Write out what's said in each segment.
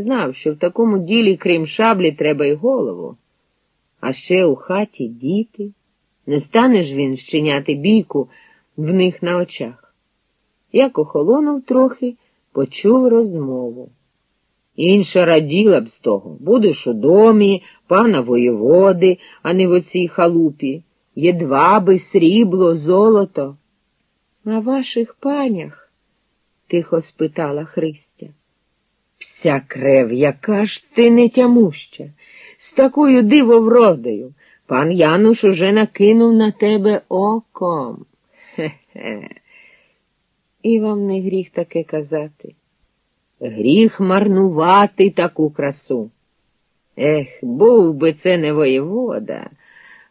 Знав, що в такому ділі, крім шаблі, треба й голову. А ще у хаті діти. Не стане ж він щиняти бійку в них на очах. Як охолонув трохи, почув розмову. Інша раділа б з того. Будеш у домі, пана воєводи, а не в оцій халупі. Єдваби, срібло, золото. На ваших панях? тихо спитала Христя. Вся крев, яка ж ти не тямуща, з такою дивовродою. Пан Януш уже накинув на тебе оком. Хе-хе. І вам не гріх таке казати. Гріх марнувати таку красу. Ех, був би це не воєвода,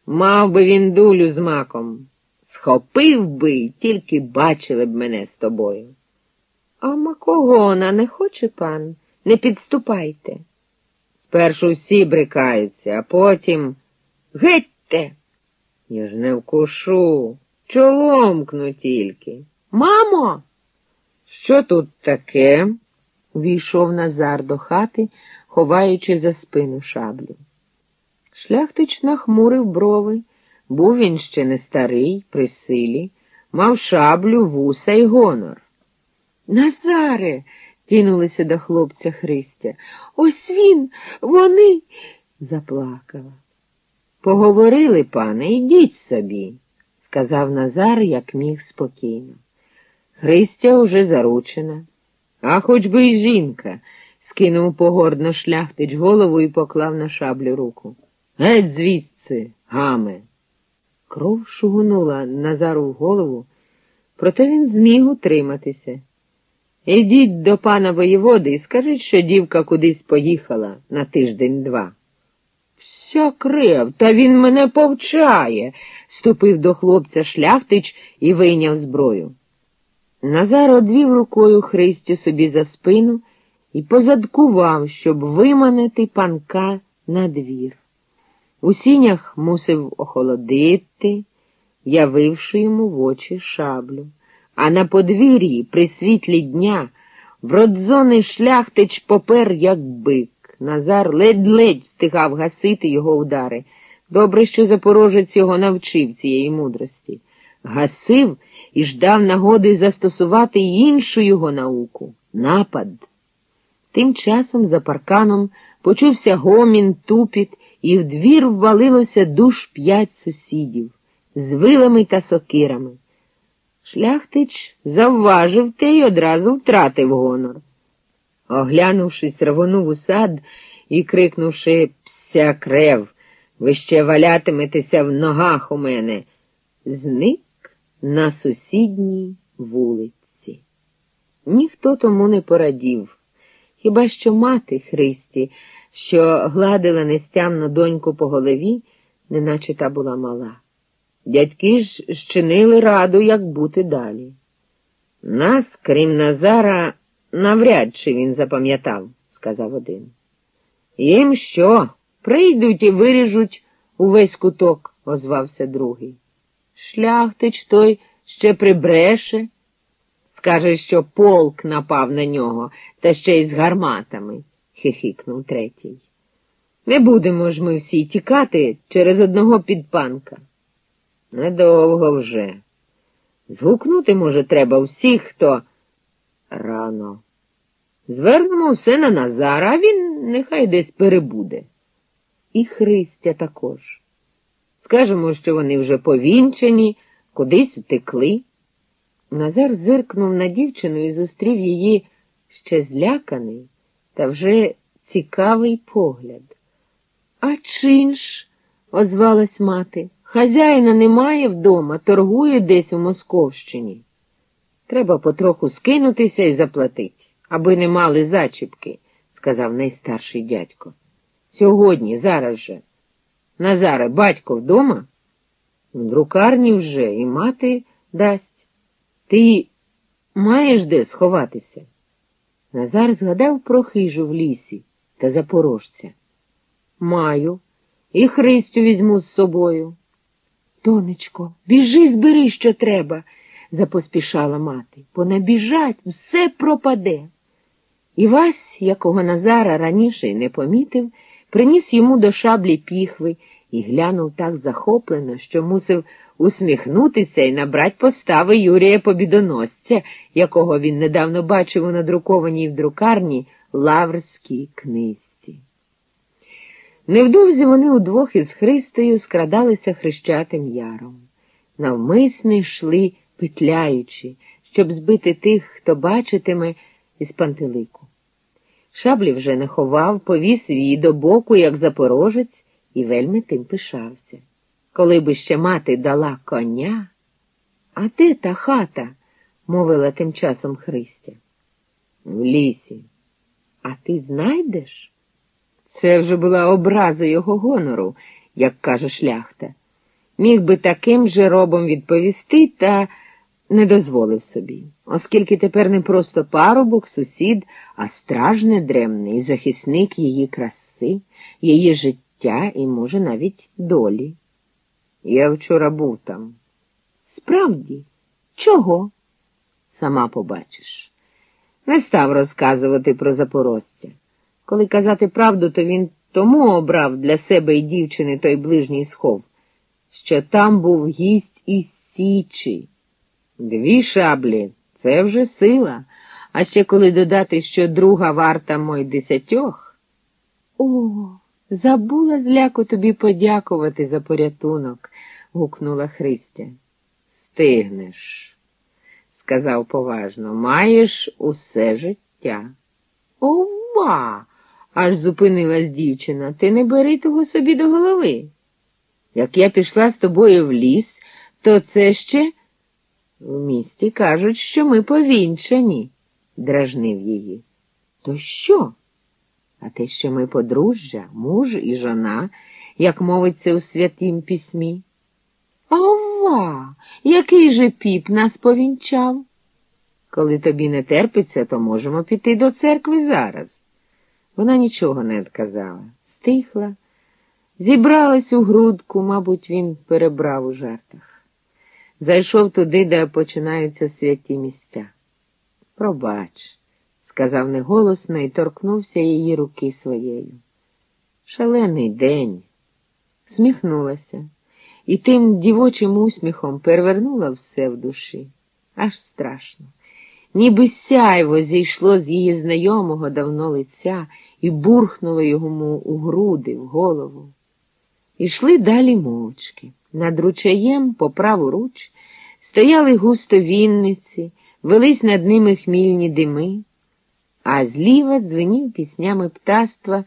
мав би він дулю з маком. Схопив би, тільки бачили б мене з тобою. А макогона не хоче пан, не підступайте. Спершу всі брикаються, а потім гетьте. Я ж не вкушу, чоломкну тільки. Мамо, що тут таке? Війшов Назар до хати, ховаючи за спину шаблю. Шляхтич нахмурив брови, був він ще не старий, при силі, мав шаблю, вуса й гонор. Назаре, кинулися до хлопця Христя. Ось він, вони, заплакала. Поговорили, пане, ідіть собі, сказав Назар, як міг спокійно. Христя уже заручена. А хоч би й жінка, скинув погордно шляхтич голову і поклав на шаблю руку. Геть звідси, гаме. Кров шугунула Назару в голову, проте він зміг утриматися. Ідіть до пана воєводи і скажіть, що дівка кудись поїхала на тиждень-два. Вся крев, та він мене повчає, ступив до хлопця шляхтич і вийняв зброю. Назар одвів рукою Христю собі за спину і позадкував, щоб виманити панка на двір. У сінях мусив охолодити, явивши йому в очі шаблю. А на подвір'ї, при світлі дня, вродзоний шляхтич попер, як бик. Назар ледь-ледь стигав гасити його удари. Добре, що запорожець його навчив цієї мудрості. Гасив і ждав нагоди застосувати іншу його науку напад. Тим часом за парканом почувся гомін, тупіт, і в двір ввалилося душ п'ять сусідів з вилами та сокирами. Шляхтич завважив те й одразу втратив гонор. Оглянувшись, рвонув у сад і, крикнувши Пся крев, ви ще валятиметеся в ногах у мене, зник на сусідній вулиці. Ніхто тому не порадів, хіба що мати Христі, що гладила нестямно доньку по голові, неначе та була мала. Дядьки ж щинили раду, як бути далі. Нас, крім Назара, навряд чи він запам'ятав, сказав один. Їм що? Прийдуть і виріжуть увесь куток, озвався другий. Шляхтич той ще прибреше, скаже, що полк напав на нього, та ще й з гарматами, хихикнув третій. Не будемо ж ми всі тікати через одного підпанка. Недовго вже. Згукнути, може, треба всіх, хто рано. Звернемо все на Назара, а він нехай десь перебуде. І Христя також. Скажемо, що вони вже повінчені, кудись втекли. Назар зиркнув на дівчину і зустрів її ще зляканий та вже цікавий погляд. А чинш, озвалась мати, хазяїна немає вдома, торгує десь у Московщині. Треба потроху скинутися і заплатить, аби не мали зачіпки, сказав найстарший дядько. Сьогодні, зараз же. Назаре, батько вдома? В друкарні вже і мати дасть. Ти маєш де сховатися? Назар згадав про хижу в лісі та запорожця. Маю, і Христю візьму з собою. Тонечко, біжи, збери, що треба, запоспішала мати. Понабіжать, все пропаде. Івась, якого Назара раніше й не помітив, приніс йому до шаблі піхви і глянув так захоплено, що мусив усміхнутися і набрать постави Юрія Побідоносця, якого він недавно бачив у надрукованій в друкарні лаврській книжці. Невдовзі вони удвох із Христою скрадалися хрещатим яром. Навмисне йшли, петляючи, щоб збити тих, хто бачитиме із пантелику. Шаблі вже не ховав, повіз її до боку, як запорожець, і вельми тим пишався. Коли би ще мати дала коня, а ти та хата, мовила тим часом Христя. В лісі. А ти знайдеш? Це вже була образа його гонору, як каже шляхта. Міг би таким же робом відповісти, та не дозволив собі, оскільки тепер не просто парубок, сусід, а стражне дремний захисник її краси, її життя і, може, навіть долі. Я вчора був там. Справді, чого? Сама побачиш. Не став розказувати про запорожця. Коли казати правду, то він тому обрав для себе і дівчини той ближній схов, що там був гість із Січі. Дві шаблі це вже сила, а ще коли додати, що друга варта мой десятьох. О, забула зляку тобі подякувати за порятунок, гукнула Христя. Стигнеш, сказав поважно, маєш усе життя. Ова! Аж зупинилась дівчина. Ти не бери того собі до голови. Як я пішла з тобою в ліс, то це ще. В місті кажуть, що ми повінчані, дражнив її. То що? А те, що ми подружжя, муж і жона, як мовиться у святім письмі. Ова, який же піп нас повінчав? Коли тобі не терпиться, то можемо піти до церкви зараз. Вона нічого не відказала, стихла, зібралась у грудку, мабуть, він перебрав у жартах. Зайшов туди, де починаються святі місця. Пробач, сказав неголосно і торкнувся її руки своєю. Шалений день. Сміхнулася і тим дівочим усміхом перевернула все в душі. Аж страшно. Ніби сяйво зійшло з її знайомого давно лиця і бурхнуло йому у груди, в голову. Ішли далі мовчки. Над ручаєм, по праву руч, стояли густо вінниці, велись над ними хмільні дими, а зліва дзвенів піснями птаства